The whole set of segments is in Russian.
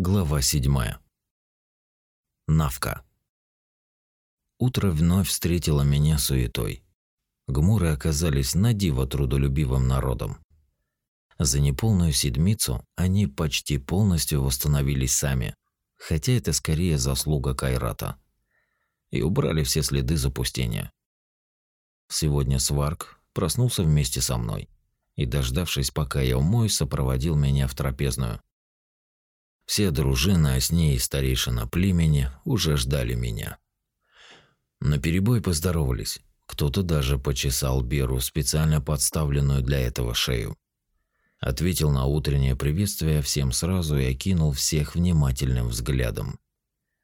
Глава 7. Навка. Утро вновь встретило меня суетой. Гмуры оказались на диво трудолюбивым народом. За неполную седмицу они почти полностью восстановились сами, хотя это скорее заслуга Кайрата. И убрали все следы запустения. Сегодня Сварк проснулся вместе со мной и, дождавшись, пока я умоюсь, сопроводил меня в трапезную. Все дружины, а с ней и старейшина племени уже ждали меня. На перебой поздоровались. Кто-то даже почесал Беру специально подставленную для этого шею. Ответил на утреннее приветствие всем сразу и окинул всех внимательным взглядом.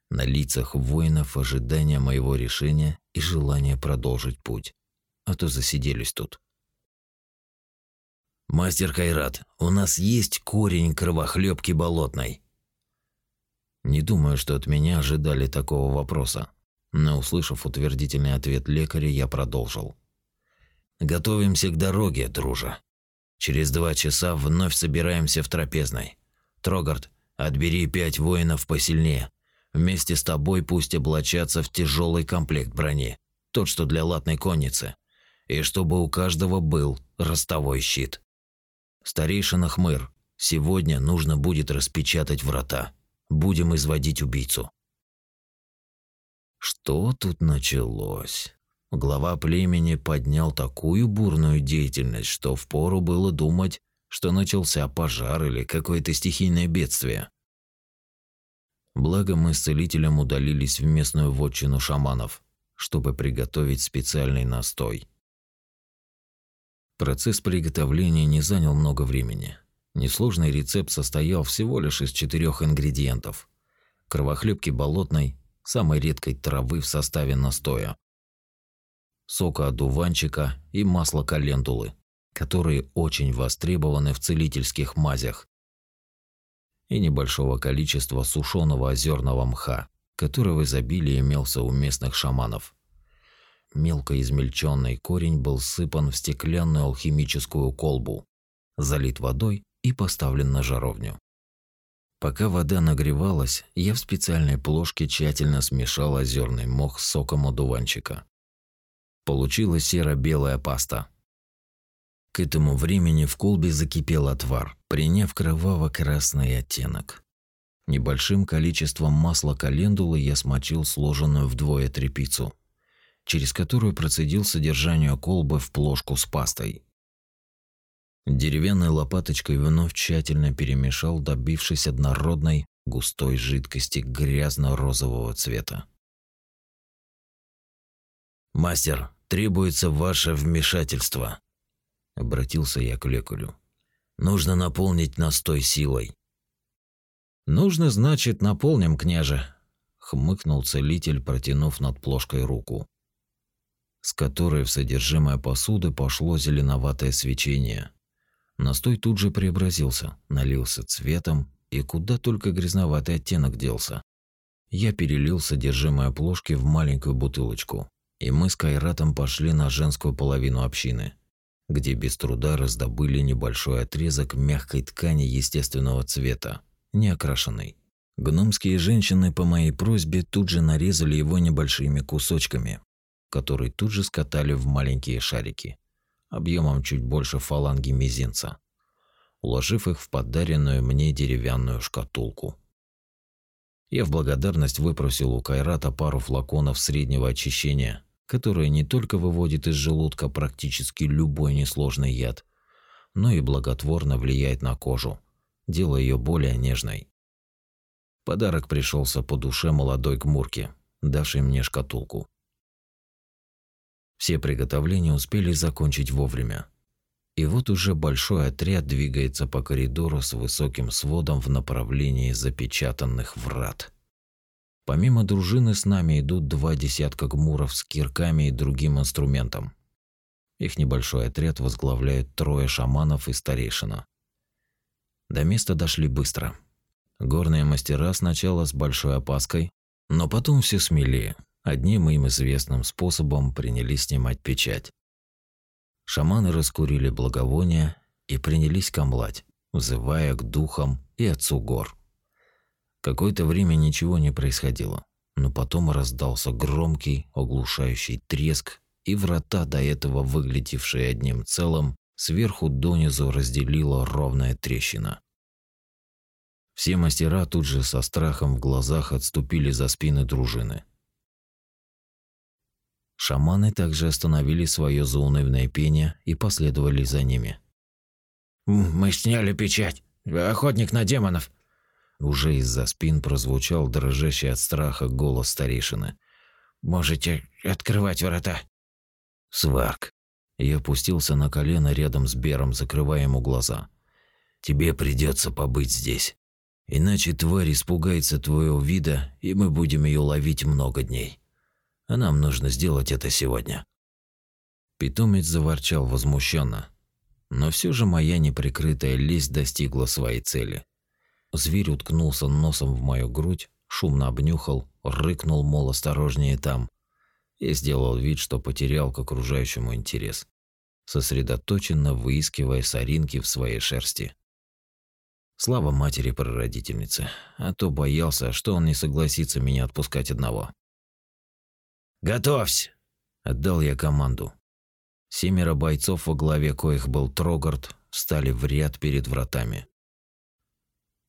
На лицах воинов ожидание моего решения и желание продолжить путь. А то засиделись тут. «Мастер Кайрат, у нас есть корень кровохлебки болотной», не думаю, что от меня ожидали такого вопроса. Но услышав утвердительный ответ лекаря, я продолжил. Готовимся к дороге, дружа. Через два часа вновь собираемся в трапезной. Трогард, отбери пять воинов посильнее. Вместе с тобой пусть облачатся в тяжелый комплект брони, тот, что для латной конницы, и чтобы у каждого был ростовой щит. Старейшина Хмыр, сегодня нужно будет распечатать врата. Будем изводить убийцу. Что тут началось? Глава племени поднял такую бурную деятельность, что впору было думать, что начался пожар или какое-то стихийное бедствие. Благо мы с целителем удалились в местную вотчину шаманов, чтобы приготовить специальный настой. Процесс приготовления не занял много времени. Несложный рецепт состоял всего лишь из четырех ингредиентов. Кровохлебки болотной, самой редкой травы в составе настоя, сока одуванчика и масла календулы, которые очень востребованы в целительских мазях, и небольшого количества сушеного озерного мха, который в изобилии имелся у местных шаманов. Мелко измельченный корень был сыпан в стеклянную алхимическую колбу, залит водой и поставлен на жаровню. Пока вода нагревалась, я в специальной плошке тщательно смешал озерный мох с соком одуванчика. Получилась серо-белая паста. К этому времени в колбе закипел отвар, приняв кроваво-красный оттенок. Небольшим количеством масла календулы я смочил сложенную вдвое трепицу, через которую процедил содержание колбы в плошку с пастой. Деревянной лопаточкой вновь тщательно перемешал, добившись однородной густой жидкости грязно-розового цвета. «Мастер, требуется ваше вмешательство», – обратился я к лекарю. «Нужно наполнить настой силой». «Нужно, значит, наполним, княже», – хмыкнул целитель, протянув над плошкой руку, с которой в содержимое посуды пошло зеленоватое свечение. Настой тут же преобразился, налился цветом, и куда только грязноватый оттенок делся. Я перелил содержимое плошки в маленькую бутылочку, и мы с Кайратом пошли на женскую половину общины, где без труда раздобыли небольшой отрезок мягкой ткани естественного цвета, не окрашенной. Гномские женщины по моей просьбе тут же нарезали его небольшими кусочками, которые тут же скатали в маленькие шарики объемом чуть больше фаланги мизинца, уложив их в подаренную мне деревянную шкатулку. Я в благодарность выпросил у Кайрата пару флаконов среднего очищения, которые не только выводит из желудка практически любой несложный яд, но и благотворно влияет на кожу, делая ее более нежной. Подарок пришелся по душе молодой гмурке, давшей мне шкатулку. Все приготовления успели закончить вовремя. И вот уже большой отряд двигается по коридору с высоким сводом в направлении запечатанных врат. Помимо дружины с нами идут два десятка гмуров с кирками и другим инструментом. Их небольшой отряд возглавляют трое шаманов и старейшина. До места дошли быстро. Горные мастера сначала с большой опаской, но потом все смелее – Одним им известным способом принялись снимать печать. Шаманы раскурили благовония и принялись камлать, взывая к духам и отцу гор. Какое-то время ничего не происходило, но потом раздался громкий, оглушающий треск, и врата, до этого выглядевшие одним целым, сверху донизу разделила ровная трещина. Все мастера тут же со страхом в глазах отступили за спины дружины. Шаманы также остановили свое заунывное пение и последовали за ними. «Мы сняли печать. Охотник на демонов!» Уже из-за спин прозвучал дрожащий от страха голос старейшины. «Можете открывать ворота?» «Сварк». Я опустился на колено рядом с Бером, закрывая ему глаза. «Тебе придется побыть здесь. Иначе тварь испугается твоего вида, и мы будем ее ловить много дней. А нам нужно сделать это сегодня». Питомец заворчал возмущенно, но все же моя неприкрытая лесть достигла своей цели. Зверь уткнулся носом в мою грудь, шумно обнюхал, рыкнул, мол, осторожнее там, и сделал вид, что потерял к окружающему интерес, сосредоточенно выискивая соринки в своей шерсти. Слава матери-прародительнице, а то боялся, что он не согласится меня отпускать одного. «Готовься!» – отдал я команду. Семеро бойцов, во главе коих был Трогард, встали в ряд перед вратами.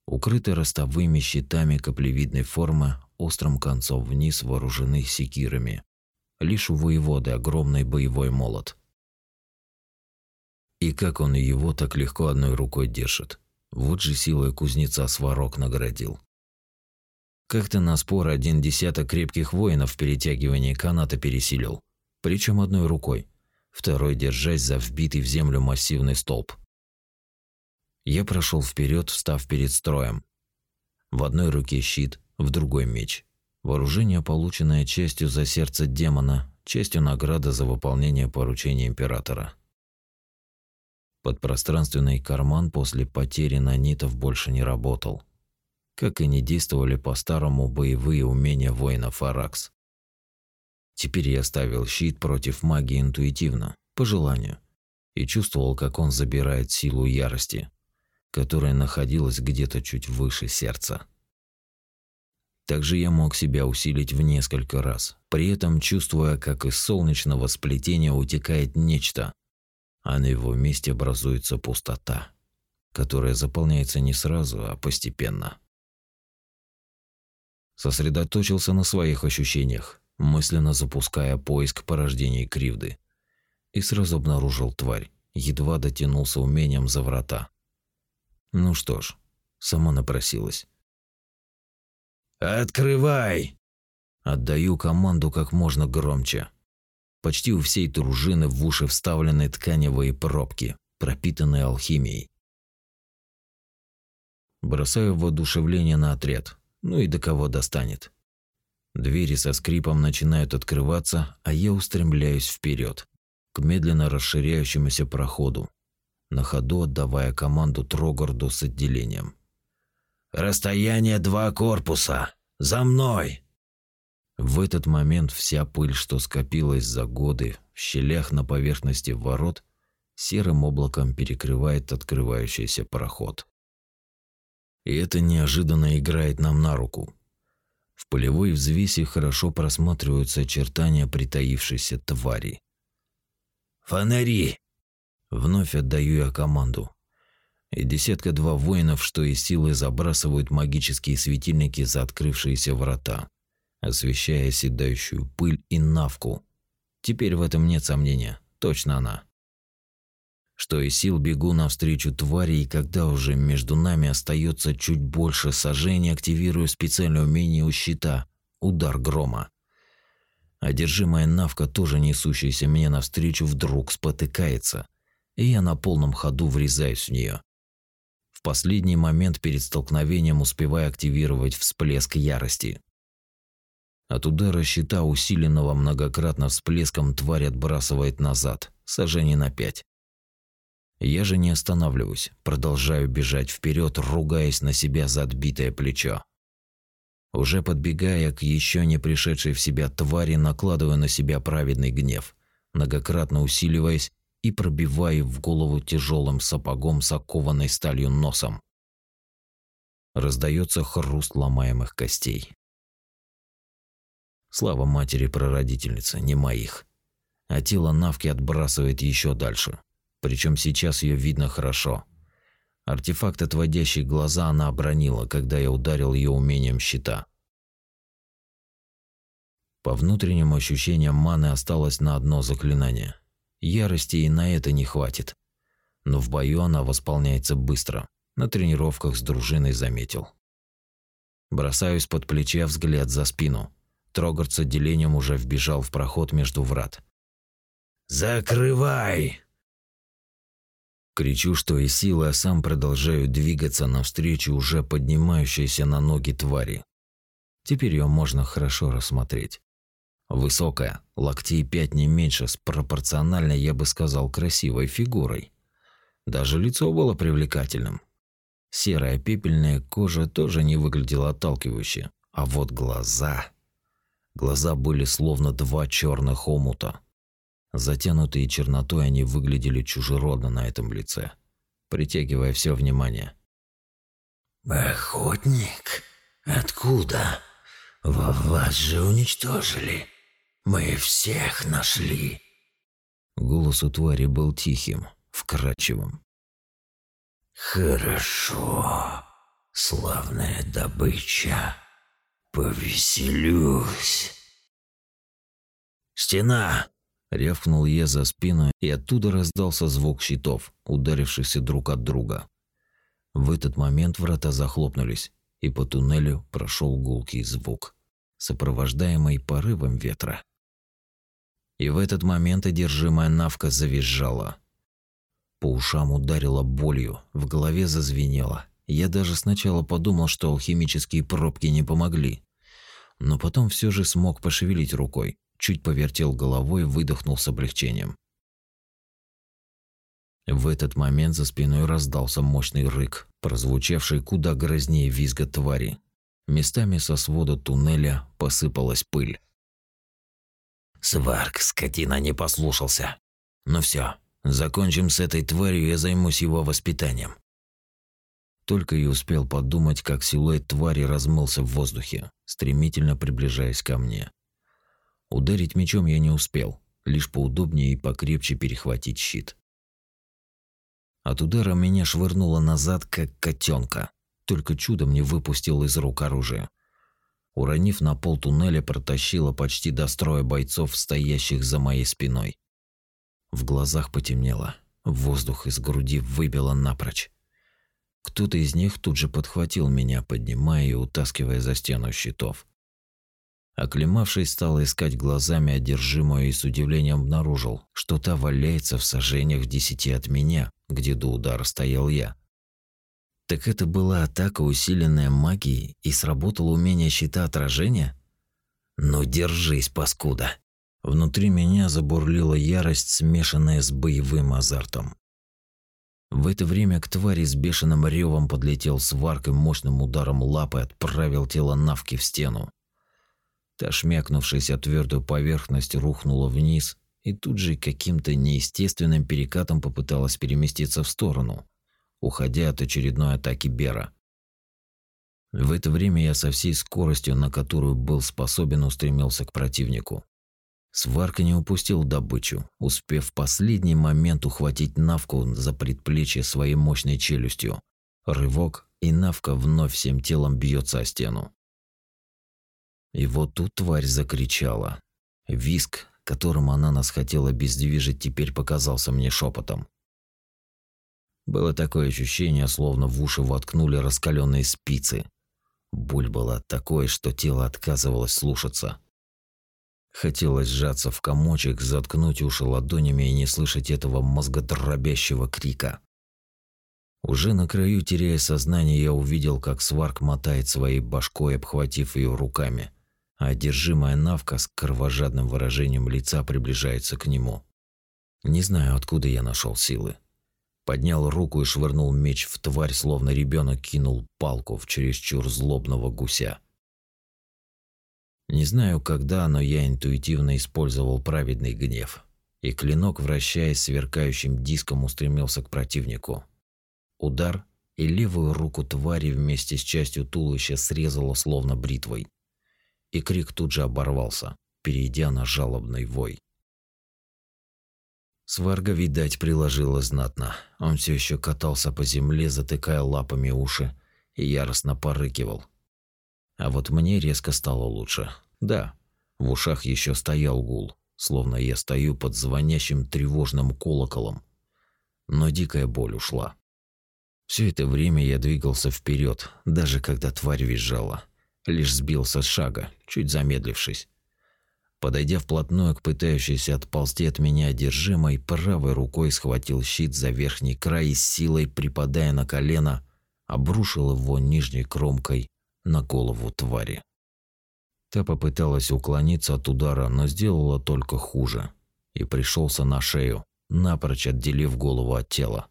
Укрыты ростовыми щитами каплевидной формы, острым концом вниз вооружены секирами. Лишь у воеводы огромный боевой молот. И как он его так легко одной рукой держит. Вот же силой кузнеца сварок наградил. Как-то на спор один десяток крепких воинов в перетягивании каната пересилил. Причем одной рукой, второй держась за вбитый в землю массивный столб. Я прошел вперед, встав перед строем. В одной руке щит, в другой меч. Вооружение, полученное частью за сердце демона, частью награда за выполнение поручения императора. Подпространственный карман после потери нанитов больше не работал. Как и не действовали по-старому боевые умения воина Фаракс. Теперь я ставил щит против магии интуитивно, по желанию, и чувствовал, как он забирает силу ярости, которая находилась где-то чуть выше сердца. Также я мог себя усилить в несколько раз, при этом чувствуя, как из солнечного сплетения утекает нечто, а на его месте образуется пустота, которая заполняется не сразу, а постепенно. Сосредоточился на своих ощущениях, мысленно запуская поиск порождений кривды. И сразу обнаружил тварь, едва дотянулся умением за врата. Ну что ж, сама напросилась. «Открывай!» Отдаю команду как можно громче. Почти у всей дружины в уши вставлены тканевые пробки, пропитанные алхимией. Бросаю воодушевление на отряд, ну и до кого достанет. Двери со скрипом начинают открываться, а я устремляюсь вперед к медленно расширяющемуся проходу, на ходу отдавая команду Трогарду с отделением. «Расстояние два корпуса! За мной!» В этот момент вся пыль, что скопилась за годы в щелях на поверхности ворот, серым облаком перекрывает открывающийся проход. И это неожиданно играет нам на руку. В полевой взвеси хорошо просматриваются очертания притаившейся твари. «Фонари!» Вновь отдаю я команду. И десятка-два воинов, что из силы забрасывают магические светильники за открывшиеся врата, освещая седающую пыль и навку. Теперь в этом нет сомнения, точно она. Что из сил бегу навстречу твари, и когда уже между нами остается чуть больше сожжения, активирую специальное умение у щита – удар грома. Одержимая навка, тоже несущаяся мне навстречу, вдруг спотыкается – и я на полном ходу врезаюсь в нее. В последний момент перед столкновением успеваю активировать всплеск ярости. От удара щита, усиленного многократно всплеском, тварь отбрасывает назад, сожжение на пять. Я же не останавливаюсь, продолжаю бежать вперед, ругаясь на себя за отбитое плечо. Уже подбегая к еще не пришедшей в себя твари, накладываю на себя праведный гнев, многократно усиливаясь и пробивая в голову тяжелым сапогом с окованной сталью носом. Раздается хруст ломаемых костей. Слава матери-прародительницы, не моих. А тело Навки отбрасывает еще дальше. Причем сейчас ее видно хорошо. Артефакт, отводящий глаза, она обронила, когда я ударил ее умением щита. По внутренним ощущениям маны осталось на одно заклинание. Ярости и на это не хватит. Но в бою она восполняется быстро. На тренировках с дружиной заметил. Бросаюсь под плече взгляд за спину. Трогард с отделением уже вбежал в проход между врат. «Закрывай!» Кричу, что и силы, а сам продолжаю двигаться навстречу уже поднимающейся на ноги твари. Теперь ее можно хорошо рассмотреть. Высокая, локтей пять не меньше, с пропорциональной, я бы сказал, красивой фигурой. Даже лицо было привлекательным. Серая пепельная кожа тоже не выглядела отталкивающе, а вот глаза... Глаза были словно два черных омута. Затянутые чернотой они выглядели чужеродно на этом лице, притягивая все внимание. «Охотник? Откуда? Вас же уничтожили. Мы всех нашли». Голос у твари был тихим, вкрадчивым. «Хорошо. Славная добыча. Повеселюсь». «Стена!» – рявкнул я за спину, и оттуда раздался звук щитов, ударившихся друг от друга. В этот момент врата захлопнулись, и по туннелю прошел гулкий звук, сопровождаемый порывом ветра. И в этот момент одержимая навка завизжала. По ушам ударила болью, в голове зазвенело. Я даже сначала подумал, что алхимические пробки не помогли. Но потом все же смог пошевелить рукой, чуть повертел головой выдохнул с облегчением. В этот момент за спиной раздался мощный рык, прозвучавший куда грознее визга твари. Местами со свода туннеля посыпалась пыль. Сварк, скотина, не послушался. Ну все, закончим с этой тварью, я займусь его воспитанием. Только и успел подумать, как силуэт твари размылся в воздухе, стремительно приближаясь ко мне. Ударить мечом я не успел, лишь поудобнее и покрепче перехватить щит. От удара меня швырнуло назад, как котенка. Только чудом не выпустил из рук оружие уронив на пол туннеля, протащила почти до строя бойцов, стоящих за моей спиной. В глазах потемнело, воздух из груди выбило напрочь. Кто-то из них тут же подхватил меня, поднимая и утаскивая за стену щитов. Оклемавшись, стал искать глазами одержимую и с удивлением обнаружил, что та валяется в сожжениях в десяти от меня, где до удара стоял я. Так это была атака, усиленная магией, и сработало умение щита отражения? Ну держись, паскуда. Внутри меня забурлила ярость, смешанная с боевым азартом. В это время к твари с бешеным ревом подлетел сварк и мощным ударом лапы отправил тело Навки в стену. Та, шмякнувшись о твердую поверхность, рухнула вниз и тут же каким-то неестественным перекатом попыталась переместиться в сторону – уходя от очередной атаки Бера. В это время я со всей скоростью, на которую был способен, устремился к противнику. Сварка не упустил добычу, успев в последний момент ухватить Навку за предплечье своей мощной челюстью. Рывок, и Навка вновь всем телом бьется о стену. И вот тут тварь закричала. Виск, которым она нас хотела бездвижить, теперь показался мне шепотом. Было такое ощущение, словно в уши воткнули раскаленные спицы. Боль была такой, что тело отказывалось слушаться. Хотелось сжаться в комочек, заткнуть уши ладонями и не слышать этого мозгодробящего крика. Уже на краю, теряя сознание, я увидел, как сварк мотает своей башкой, обхватив ее руками, а одержимая навка с кровожадным выражением лица приближается к нему. Не знаю, откуда я нашел силы. Поднял руку и швырнул меч в тварь, словно ребенок кинул палку в чересчур злобного гуся. Не знаю когда, но я интуитивно использовал праведный гнев, и клинок, вращаясь сверкающим диском, устремился к противнику. Удар, и левую руку твари вместе с частью туловища срезало словно бритвой. И крик тут же оборвался, перейдя на жалобный вой. Сварга, видать, приложила знатно. Он все еще катался по земле, затыкая лапами уши, и яростно порыкивал. А вот мне резко стало лучше. Да, в ушах еще стоял гул, словно я стою под звонящим тревожным колоколом. Но дикая боль ушла. Все это время я двигался вперед, даже когда тварь визжала. Лишь сбился с шага, чуть замедлившись. Подойдя вплотную к пытающейся отползти от меня одержимой, правой рукой схватил щит за верхний край и силой, припадая на колено, обрушил его нижней кромкой на голову твари. Та попыталась уклониться от удара, но сделала только хуже и пришелся на шею, напрочь отделив голову от тела.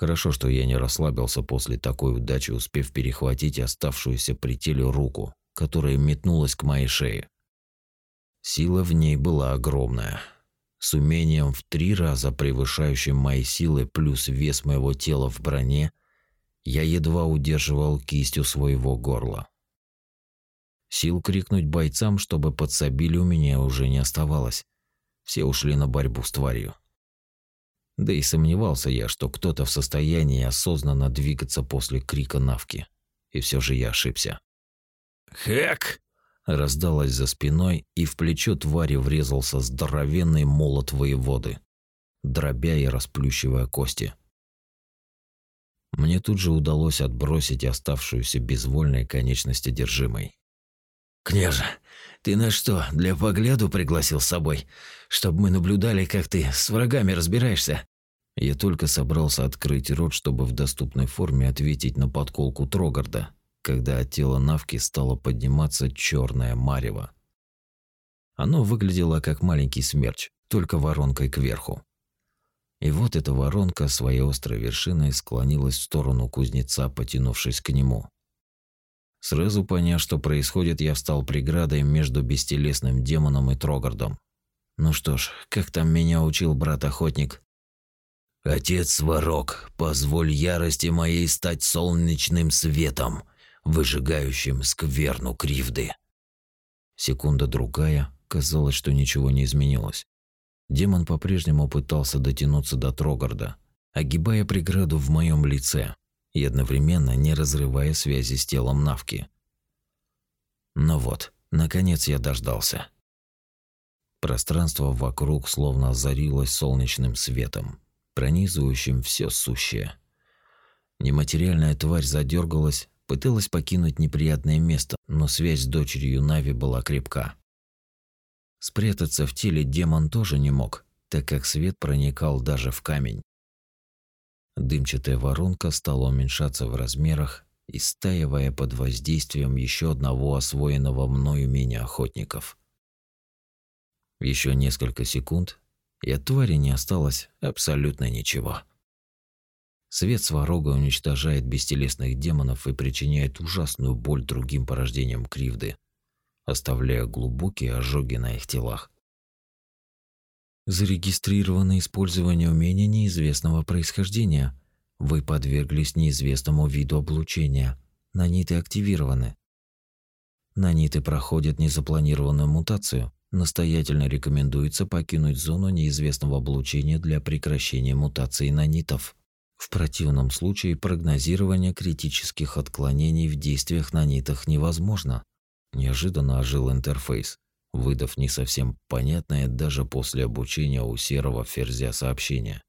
Хорошо, что я не расслабился после такой удачи, успев перехватить оставшуюся при теле руку, которая метнулась к моей шее. Сила в ней была огромная. С умением в три раза превышающим мои силы плюс вес моего тела в броне, я едва удерживал кистью своего горла. Сил крикнуть бойцам, чтобы подсобили, у меня уже не оставалось. Все ушли на борьбу с тварью. Да и сомневался я, что кто-то в состоянии осознанно двигаться после крика Навки. И все же я ошибся. «Хэк!» Раздалось за спиной, и в плечо твари врезался здоровенный молот воеводы, дробя и расплющивая кости. Мне тут же удалось отбросить оставшуюся безвольной конечность одержимой. «Княже, ты на что, для погляду пригласил с собой? Чтобы мы наблюдали, как ты с врагами разбираешься?» Я только собрался открыть рот, чтобы в доступной форме ответить на подколку Трогарда, когда от тела Навки стало подниматься черное марево. Оно выглядело как маленький смерч, только воронкой кверху. И вот эта воронка своей острой вершиной склонилась в сторону кузнеца, потянувшись к нему. Сразу поняв, что происходит, я встал преградой между бестелесным демоном и Трогардом. Ну что ж, как там меня учил брат-охотник? «Отец Сварог, позволь ярости моей стать солнечным светом, выжигающим скверну кривды». Секунда-другая, казалось, что ничего не изменилось. Демон по-прежнему пытался дотянуться до Трогарда, огибая преграду в моем лице и одновременно не разрывая связи с телом Навки. Но вот, наконец я дождался. Пространство вокруг словно озарилось солнечным светом, пронизывающим все сущее. Нематериальная тварь задергалась, пыталась покинуть неприятное место, но связь с дочерью Нави была крепка. Спрятаться в теле демон тоже не мог, так как свет проникал даже в камень. Дымчатая воронка стала уменьшаться в размерах, истаивая под воздействием еще одного освоенного мною умения охотников. Еще несколько секунд, и от твари не осталось абсолютно ничего. Свет сварога уничтожает бестелесных демонов и причиняет ужасную боль другим порождениям кривды, оставляя глубокие ожоги на их телах. Зарегистрировано использование умения неизвестного происхождения. Вы подверглись неизвестному виду облучения. Наниты активированы. Наниты проходят незапланированную мутацию. Настоятельно рекомендуется покинуть зону неизвестного облучения для прекращения мутации нанитов. В противном случае прогнозирование критических отклонений в действиях нанитах невозможно. Неожиданно ожил интерфейс, выдав не совсем понятное даже после обучения у серого ферзя сообщение.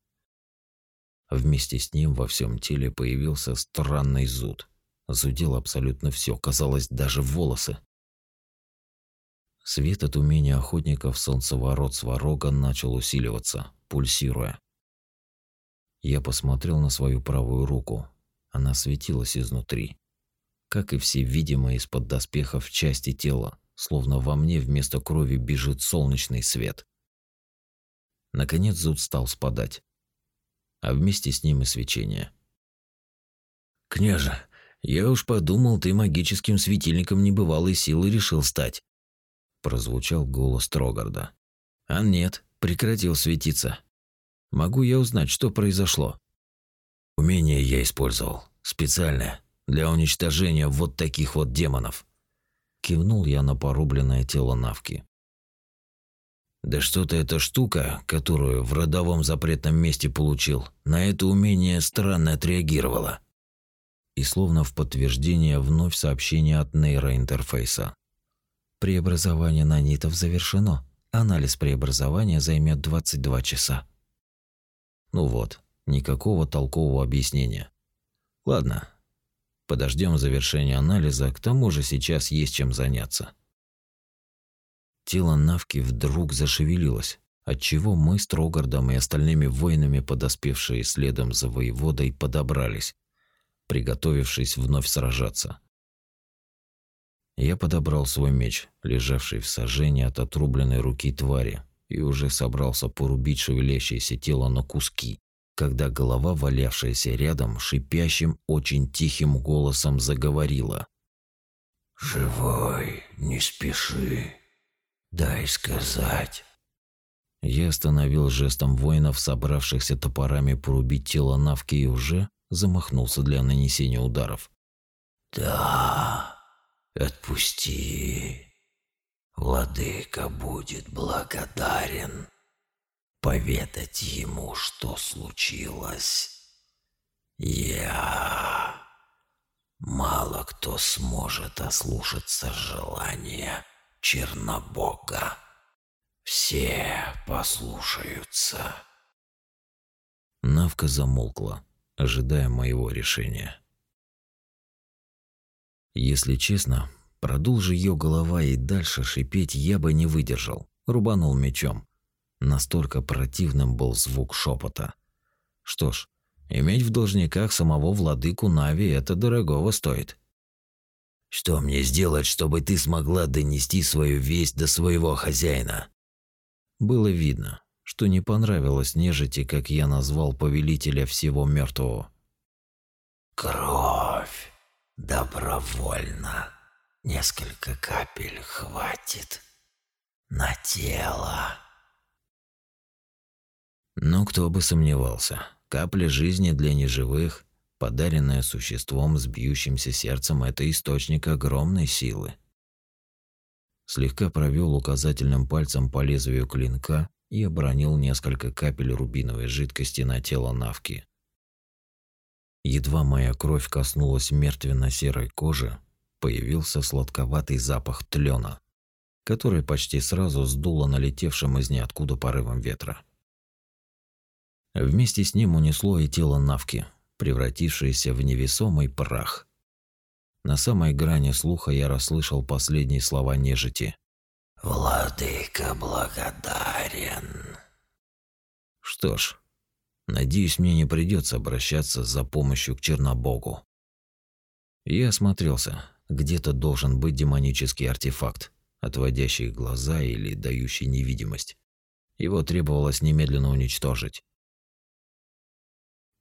Вместе с ним во всем теле появился странный зуд. Зудел абсолютно все, казалось, даже волосы. Свет от умения охотников солнцеворот сварога начал усиливаться, пульсируя. Я посмотрел на свою правую руку. Она светилась изнутри. Как и все видимые из-под доспехов части тела, словно во мне вместо крови бежит солнечный свет. Наконец зуд стал спадать. А вместе с ним и свечение. «Княже, я уж подумал, ты магическим светильником небывалой силы решил стать прозвучал голос Трогарда. А нет, прекратил светиться. Могу я узнать, что произошло? Умение я использовал. Специально. Для уничтожения вот таких вот демонов. Кивнул я на порубленное тело Навки. Да что-то эта штука, которую в родовом запретном месте получил, на это умение странно отреагировала. И словно в подтверждение вновь сообщение от нейроинтерфейса. Преобразование нанитов завершено. Анализ преобразования займет 22 часа. Ну вот, никакого толкового объяснения. Ладно, подождем завершения анализа, к тому же сейчас есть чем заняться. Тело Навки вдруг зашевелилось, отчего мы с Трогардом и остальными воинами, подоспевшие следом за воеводой, подобрались, приготовившись вновь сражаться. Я подобрал свой меч, лежавший в сожжении от отрубленной руки твари, и уже собрался порубить шевелящееся тело на куски, когда голова, валявшаяся рядом, шипящим, очень тихим голосом заговорила. «Живой, не спеши. Дай сказать». Я остановил жестом воинов, собравшихся топорами порубить тело Навки и уже замахнулся для нанесения ударов. «Да, отпусти. Владыка будет благодарен. Поведать ему, что случилось. Я... Мало кто сможет ослушаться желания Чернобога. Все послушаются. Навка замолкла, ожидая моего решения. Если честно, продолжи ее голова и дальше шипеть я бы не выдержал. Рубанул мечом. Настолько противным был звук шепота. Что ж, иметь в должниках самого владыку Нави это дорогого стоит. Что мне сделать, чтобы ты смогла донести свою весть до своего хозяина? Было видно, что не понравилось нежити, как я назвал повелителя всего мертвого. Кровь. Добровольно. Несколько капель хватит. На тело. Но кто бы сомневался, капля жизни для неживых подаренное существом с бьющимся сердцем, это источник огромной силы. Слегка провел указательным пальцем по лезвию клинка и обронил несколько капель рубиновой жидкости на тело Навки. Едва моя кровь коснулась мертвенно-серой кожи, появился сладковатый запах тлена, который почти сразу сдуло налетевшим из ниоткуда порывом ветра. Вместе с ним унесло и тело Навки, превратившееся в невесомый прах. На самой грани слуха я расслышал последние слова нежити. «Владыка благодарен». Что ж, надеюсь, мне не придется обращаться за помощью к Чернобогу. Я осмотрелся. Где-то должен быть демонический артефакт, отводящий глаза или дающий невидимость. Его требовалось немедленно уничтожить.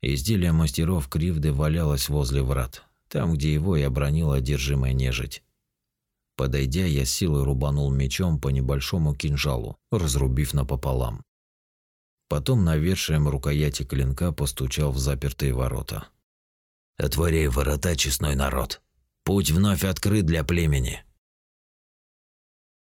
Изделие мастеров Кривды валялось возле врат, там, где его и обронила одержимая нежить. Подойдя, я силой рубанул мечом по небольшому кинжалу, разрубив напополам. Потом навершием рукояти клинка постучал в запертые ворота. «Отворяй ворота, честной народ! Путь вновь открыт для племени!»